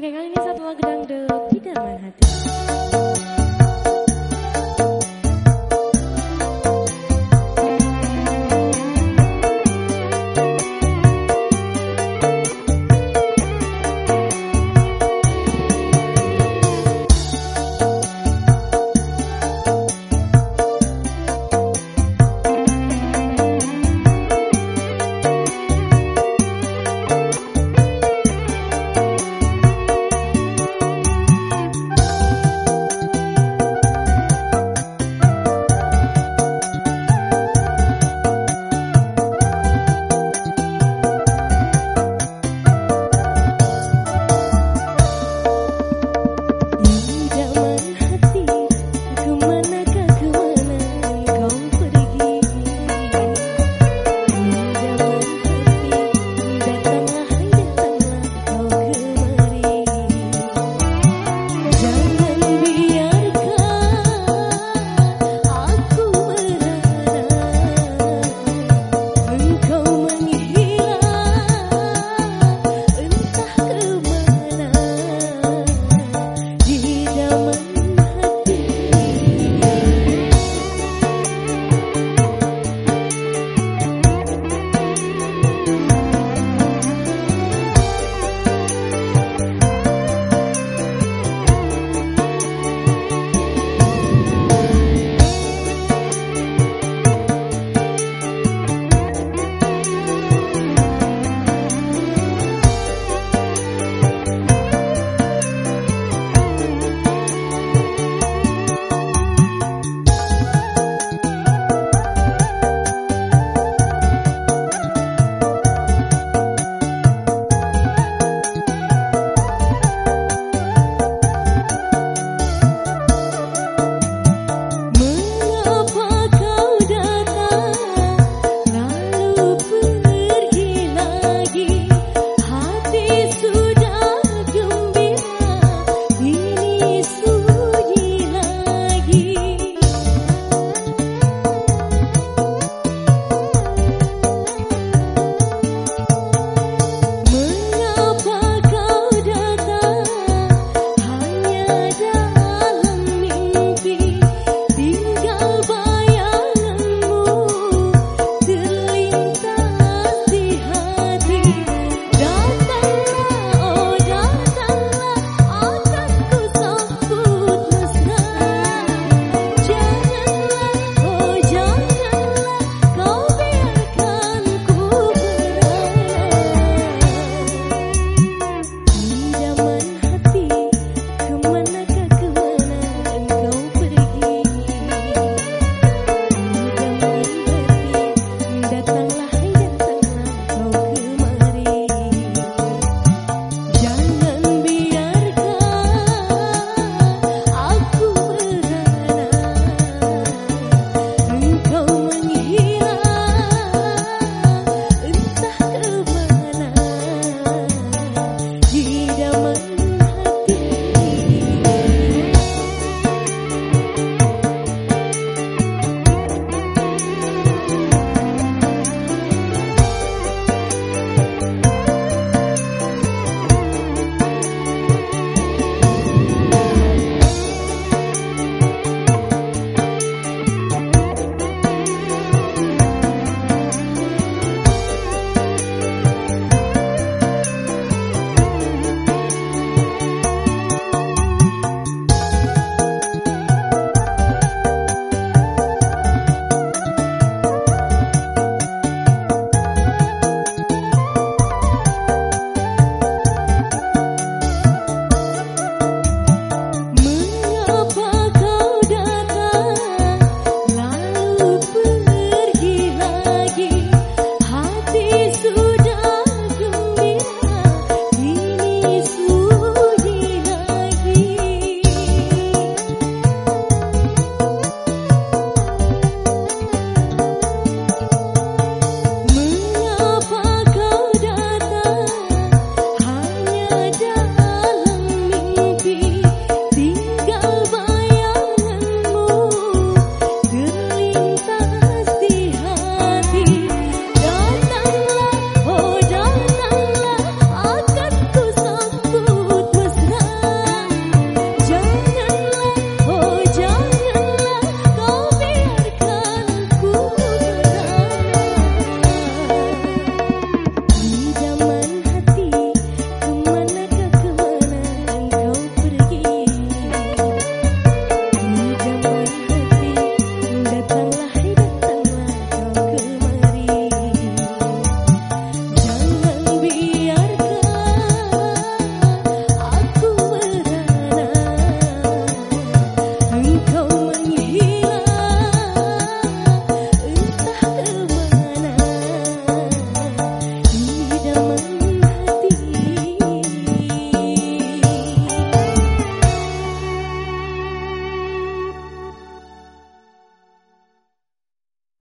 Oke kali ini satu lagu dangdut Pidaman Hati